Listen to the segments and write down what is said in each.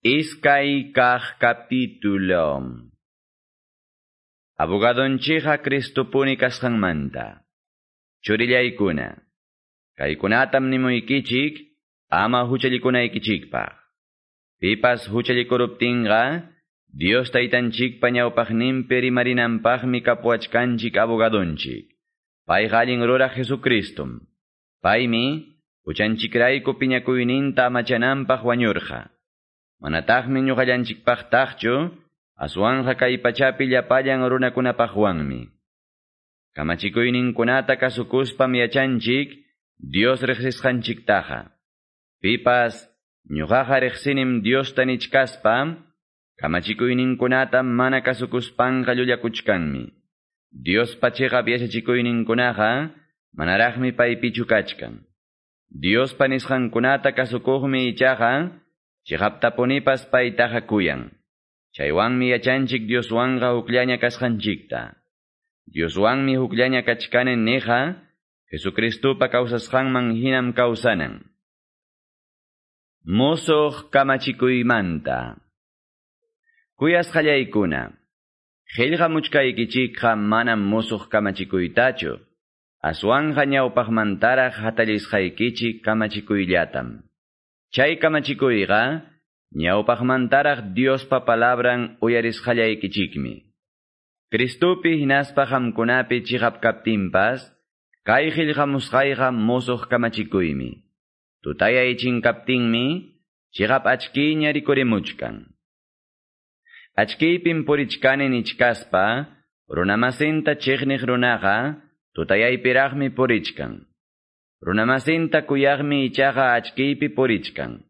Iskay kah capítulo. Abogadonchija Cristopuni kasqanmanta. Churillaykuna. Kaykunatam nimuykichik, ama huchallikunaykichikpaq. Pipas huchallikuruptinqa, Dios taytanchikpa ñawpaqninpi rimarinanpaqmi kapuachkanchik abogadonchik. Payqa allin ruraq Jesucristum. Paymi. Manataqmi ñuqallanchikpaqtaqchu, aswanja kay pachapi llapallan runakunapaqwanmi. Kamachikuyninkunata kasukuspam yachanchik, Dios riqsisqanchiktaqa. Pipas, ñuqaqa riqsinim Diosta nichkaspam, kamachikuyninkunata mana kasukuspanqa llullakuchkanmi. Dios pachiqa yachachikuyninkunaqa, manaraqmi paypichu kachkan. Dios panisqankunata kasukuqmi ichaqa, Chihaptapunipas paytaqa kuyan. Chaywanmi yachanchik Dioswanqa hukllaña kasqanchikta. Dioswanmi hukllaña kachkanen niqa, Jesucristupa kawsasqanman hinam kawsanan. Musuq kamachikuymanta. Kuyasqallaykuna. Qillqamuchkaykichikqa manam musuq kamachikuytachu. Aswanqa ñawpaqmantaraq hatallisqaykichik kamachikuyllatam. Chay kamachikuyqa, ñawpaqmantaraq Diospa palabran uyarisqallaykichikmi. Cristupi hinaspa hamkunapi chihapkaptinpas, kay qillqamusqayqa musuq kamachikuymi. Tutaya chihap achkiña rikurimuchkan. Achkipin purichkanin ichkaspa, runamasinta chiqniq runaqa, tutayaypiraqmi purichkan. Runamasinta kuyaqmi ichaqa achkiypi purichkan.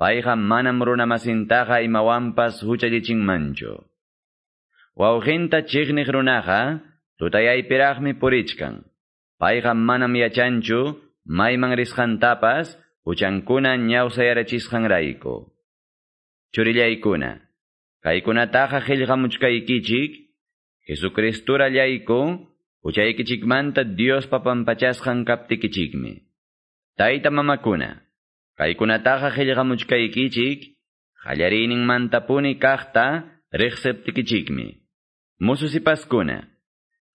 Payqa manam runamasintaqa imawanpas huchallichinmanchu. Wawqinta chiqniq runaqa tutayaypiraqmi purichkan. Payqa manam yachanchu mayman risqantapas huchankuna ñawsayarachisqanrayku. Churillaykuna, kaykunataqa qillqamuchkaykichik, Jesucristurallayku, Huchaykichikmanta Dios papampachasqan kaptikichikmi. Tayta mamakuna, kaykunataqa qillqamuchkaykichik, qallariyninmantapuni kaqta riqsiptikichikmi. Mususipaskuna,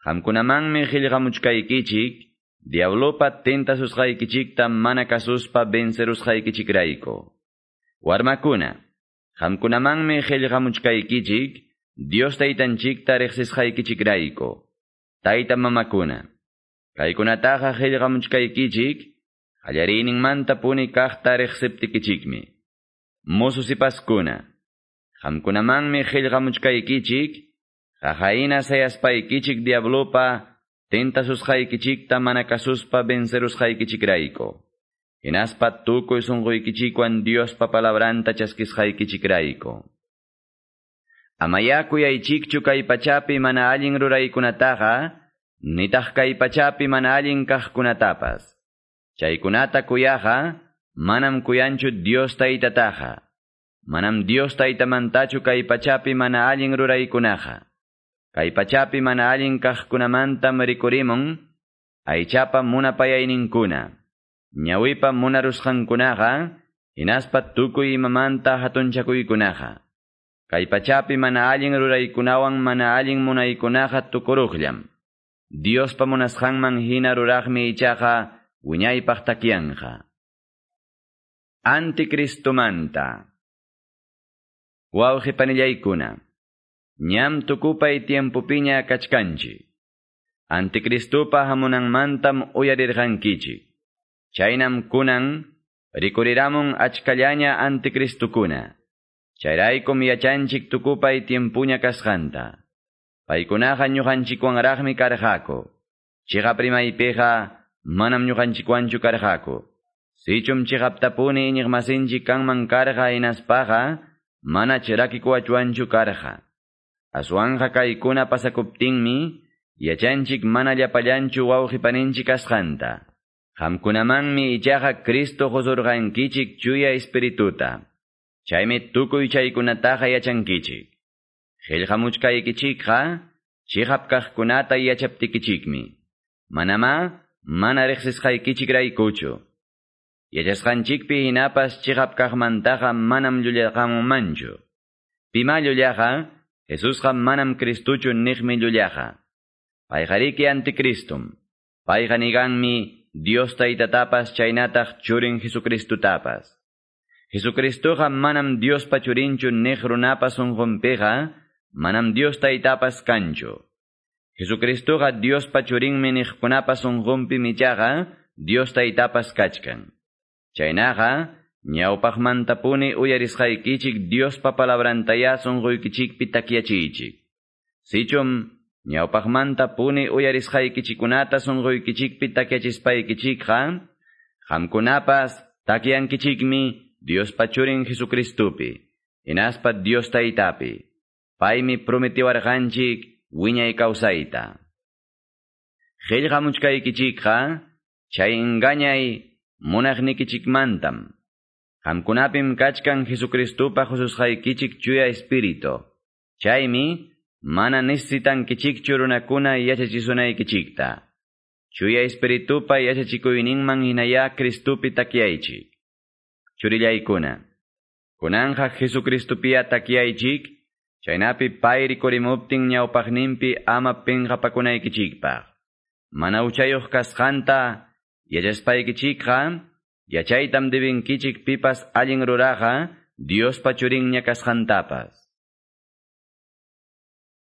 qamkunamanmi qillqamuchkaykichik, diablopa tentasusqaykichikta mana kasuspa vencerusqaykichikrayku. Warmakuna, qamkunamanmi qillqamuchkaykichik, Dios taytanchikta riqsisqaykichikrayku. Tayta mamakuna, kaykunataqa qillqamuchkaykichik, qallariyninmanta puni kaqta riqsiptikichikmi. Mususipaskuna, qamkunamanmi qillqamuchkaykichik, qaqayna sayaspaykichik diablopa tentasusqaykichikta mana kasuspa vencerusqaykichikrayku. Hinaspa tukuy sunquykichikwan Diospa palabranta chaskisqaykichikrayku. Amaya kuyaychikchu kay pachapi mana allin ruraykunataqa, nitaq kay pachapi mana allin kaqkunatapas. Chaykunata kuyaqa, manam kuyanchu Dios taytataqa. Manam Dios taytamantachu kay pachapi mana allin ruraykunaqa. Kay pachapi mana allin kaqkunamantam rikurimun, aychapa munapayayninkuna. Ñawipa munarusqankunaqa, hinaspa tukuy imamanta hatunchakuykunaqa. Kay pachapi mana allin ruraykunawan mana allin munaykunaqa tukuruqllam. Diospa munasqanman hina ruraqmi ichaqa Anticristumanta Wawqi panillaykuna, ñam tukupay tiempopiña kachkanchi. Anticristupa hamunanmantam uyarirqankichi. Chaynam kunan rikuriramun achkallaña anticristukuna. Chayraykum yachanchik tukupay tiempuña kasqanta. Paykunaqa ñuqanchikwanraqmi karqaku. Chiqa primaypiqa manam ñuqanchikwanchu karqaku. Sichum chiqaptapuni iñiqmasinchik kanman karqa hinaspaqa mana chirakikuachwanchu karqa. Aswanja kaykuna pasakuptinmi yachanchik mana llapallanchu wawqipaninchik kasqanta. Qamkunamanmi ichaqa Cristo husurqankichik chuya espirituta. Chaymi tukuy chaykunataqa yachankichik. Qillqamuchkaykichikqa chiqap kaqkunata yachaptikichikmi. Manama mana riqsisqaykichikraykuchu. Yachasqanchikpi hinapas chiqapkaqmantaqa manam llullaqamunmanchu. Pima llullaqa, Jesusqa manam Kristuchu niqmi llullaqa. Payqariki anticristum. Payqa niganmi Dios tapas chaynataq churin Jesucristutapas. Jesucristoqa manam Dios pachurinchu niq runapas unqunpiqa, manam Dios taytapas kanchu. Jesucristoqa Dios pachurinmi niqkunapas unqunpi michaqa, Dios taytapas kachkan. Chaynaqa, ñawpaqmantapuni uyarisqaykichik Diospa palabrantaya sunquykichikpi takyachichik. Sichum, ñawpaqmanta puni uyarisqaykichikunata sunquykichikpi takyachispaykichisqa, qamkunapas takyankichikmi Diospa churin Jesucristupi, inaspa Dios taytapi, paymi prometiwarqanchik wiñay kawsayta. Qillqamuchkaykichikqa, chay engañay munaqnikichikmantam, qamkunapim kachkan Jesucristupa Jesusqaykichik chuya espíritu, chaymi mana necesitankichikchu runakuna yachachisunaykichikta. Chuya espiritupa yachachikuyninman hinaya Cristupi takyaychik. Churillaykuna. Kunanja Jesucristupiya takyaychik, chaynapi payri korimuptin ñawpaqninpi ama pinqapakunaykichikpaq. Mana uchayuq kasqanta yachaspaykichinqa, yachaytam debinkichik pipas allin ruraqa, Dios pachurinña kasqantapas.